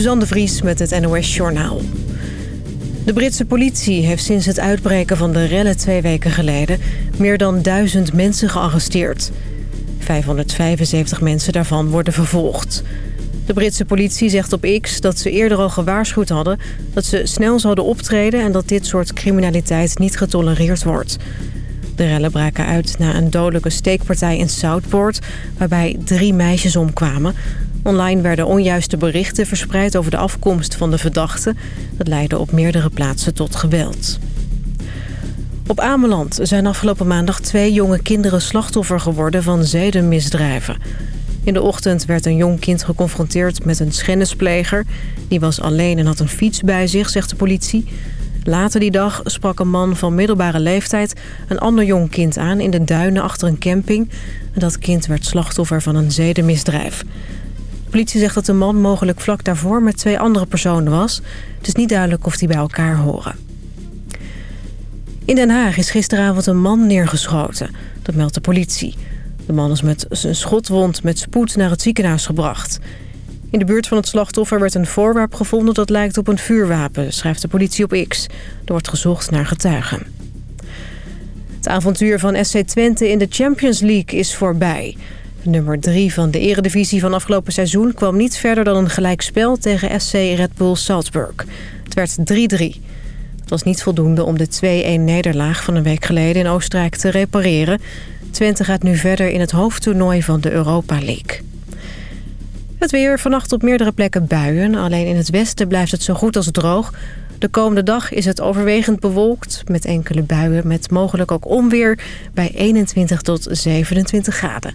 Suzanne de Vries met het NOS Journaal. De Britse politie heeft sinds het uitbreken van de rellen twee weken geleden... meer dan duizend mensen gearresteerd. 575 mensen daarvan worden vervolgd. De Britse politie zegt op X dat ze eerder al gewaarschuwd hadden... dat ze snel zouden optreden en dat dit soort criminaliteit niet getolereerd wordt. De rellen braken uit na een dodelijke steekpartij in Southport... waarbij drie meisjes omkwamen. Online werden onjuiste berichten verspreid over de afkomst van de verdachte. Dat leidde op meerdere plaatsen tot geweld. Op Ameland zijn afgelopen maandag twee jonge kinderen slachtoffer geworden van zedenmisdrijven. In de ochtend werd een jong kind geconfronteerd met een schennispleger. Die was alleen en had een fiets bij zich, zegt de politie. Later die dag sprak een man van middelbare leeftijd een ander jong kind aan in de duinen achter een camping. Dat kind werd slachtoffer van een zedenmisdrijf. De politie zegt dat de man mogelijk vlak daarvoor met twee andere personen was. Het is niet duidelijk of die bij elkaar horen. In Den Haag is gisteravond een man neergeschoten. Dat meldt de politie. De man is met zijn schotwond met spoed naar het ziekenhuis gebracht. In de buurt van het slachtoffer werd een voorwerp gevonden dat lijkt op een vuurwapen, schrijft de politie op X. Er wordt gezocht naar getuigen. Het avontuur van SC Twente in de Champions League is voorbij. Nummer 3 van de eredivisie van afgelopen seizoen kwam niet verder dan een gelijkspel tegen SC Red Bull Salzburg. Het werd 3-3. Het was niet voldoende om de 2-1 nederlaag van een week geleden in Oostenrijk te repareren. Twente gaat nu verder in het hoofdtoernooi van de Europa League. Het weer vannacht op meerdere plekken buien. Alleen in het westen blijft het zo goed als droog. De komende dag is het overwegend bewolkt met enkele buien... met mogelijk ook onweer bij 21 tot 27 graden.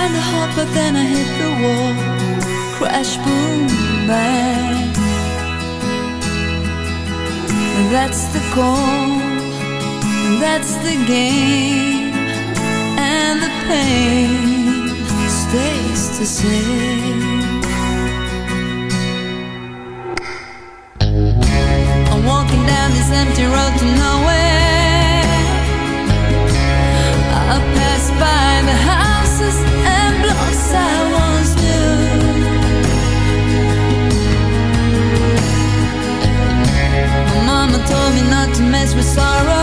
kinda heart, but then I hit the wall. Crash, boom, bang. That's the goal, that's the game, and the pain stays the same. with sorrow.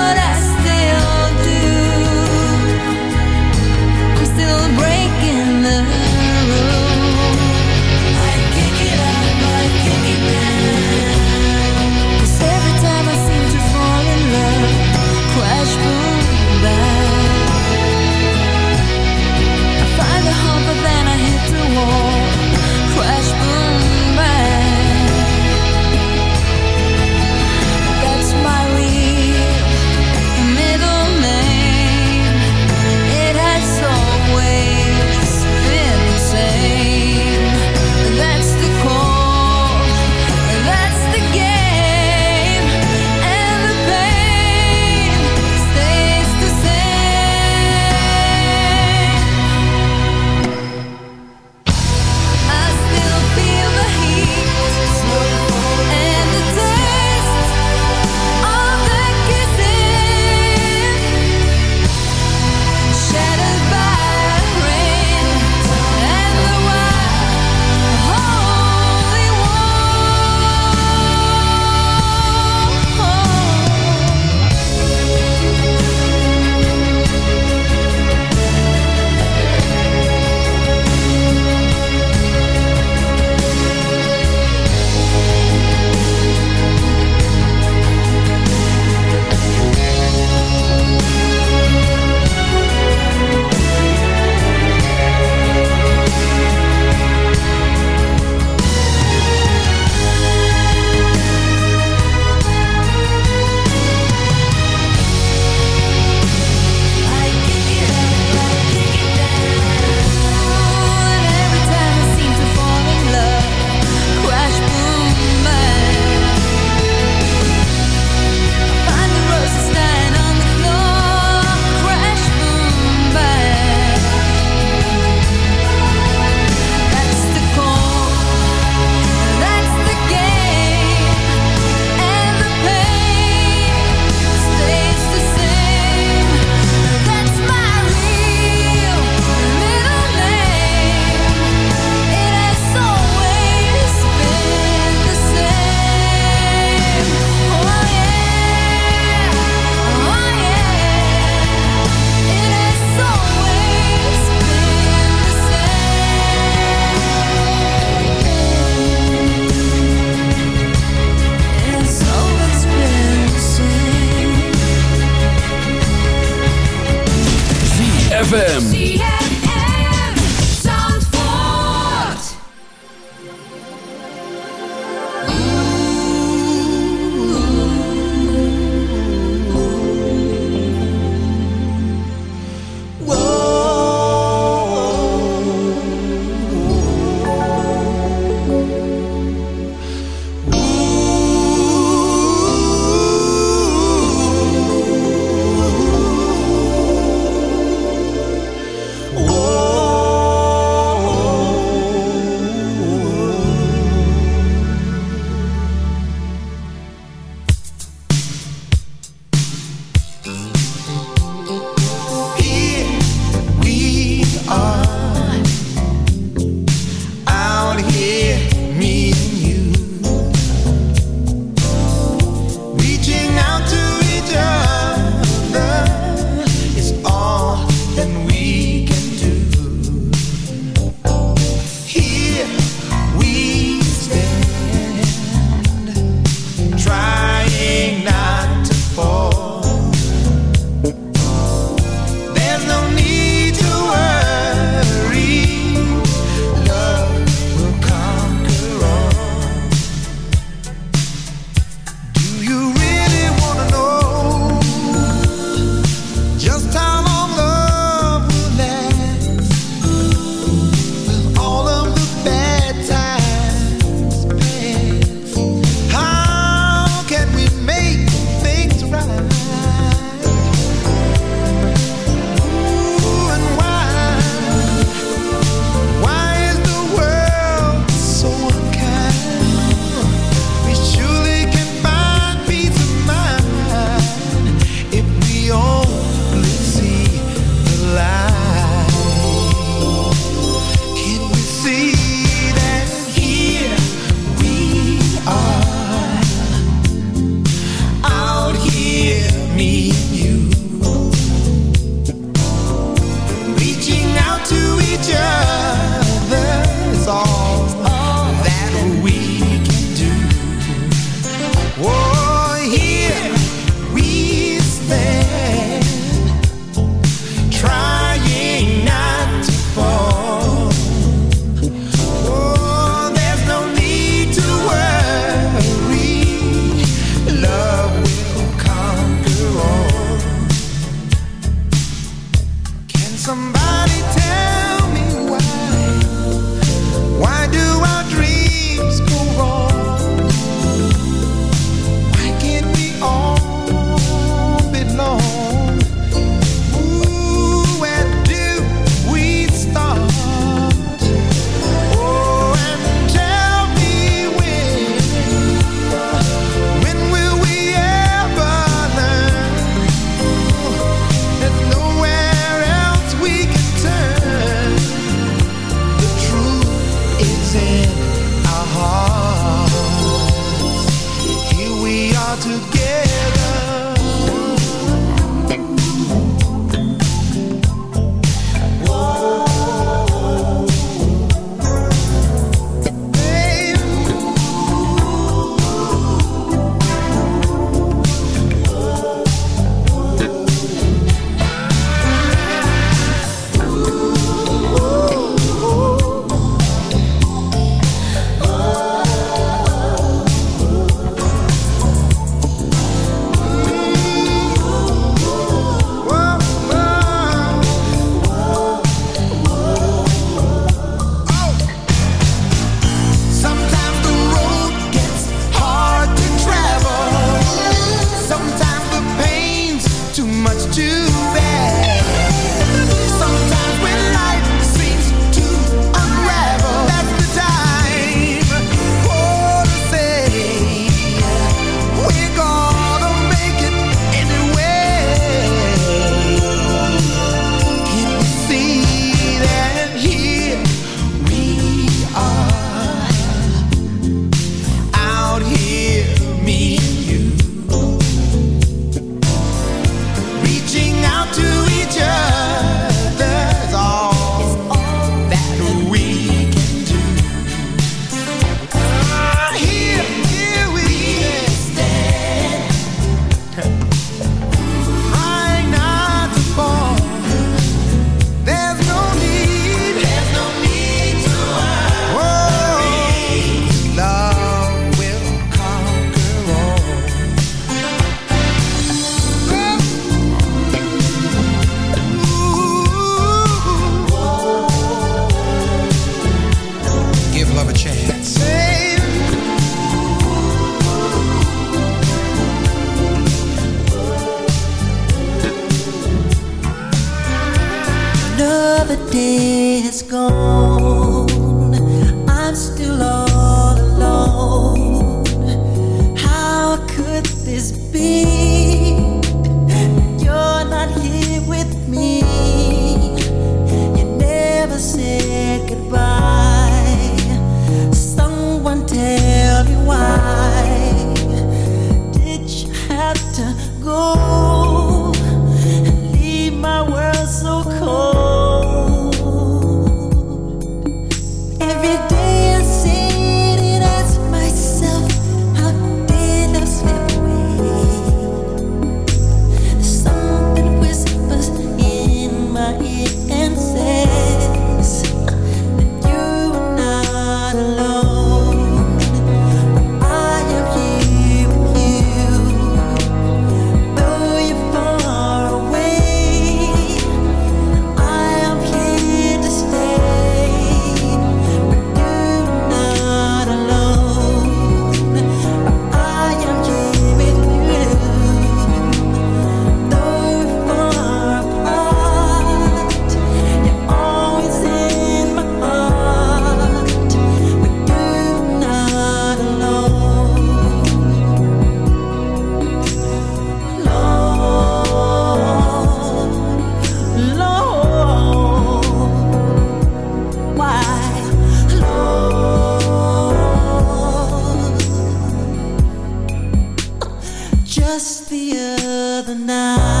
Other night,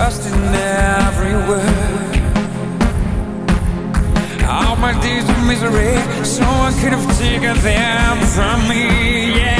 trust in every word. All my days of misery, someone could have taken them from me. Yeah.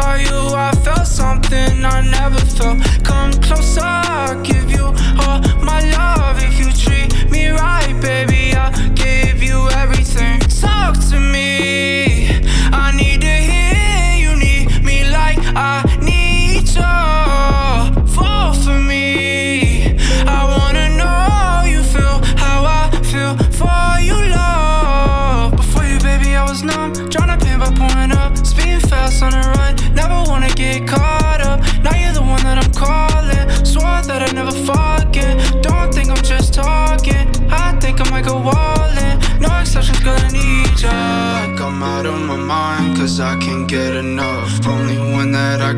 saw you, I felt something I never felt. Come closer, I'll give you all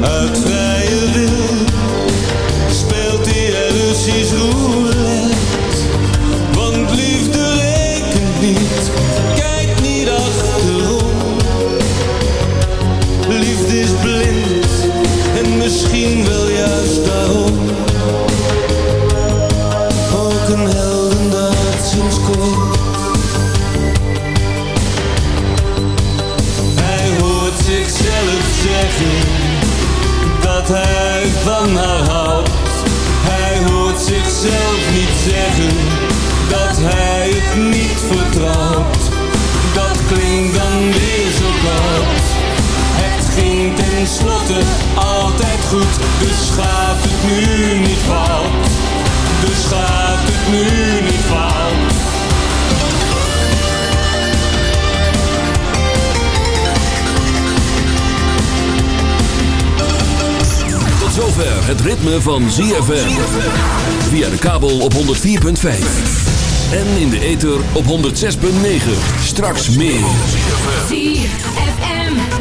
uit vrije wil speelt die dus Russisch roulette. Want liefde rekent niet, kijk niet achterom. Liefde is blind en misschien wel. Tenslotte altijd goed, dus gaat het nu niet fout. Dus gaat het nu niet fout. Tot zover het ritme van ZFM. Via de kabel op 104.5. En in de ether op 106.9. Straks meer.